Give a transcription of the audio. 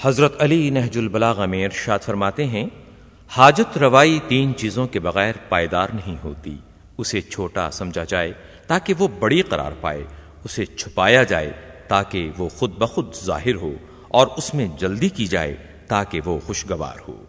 حضرت علی نہج البلاغہ میں ارشاد فرماتے ہیں، حاجت روائی تین چیزوں کے بغیر پائیدار نہیں ہوتی۔ اسے چھوٹا سمجھا جائے تاکہ وہ بڑی قرار پائے۔ اسے چھپایا جائے تاکہ وہ خود بخود ظاہر ہو اور اس میں جلدی کی جائے تاکہ وہ خوشگوار ہو۔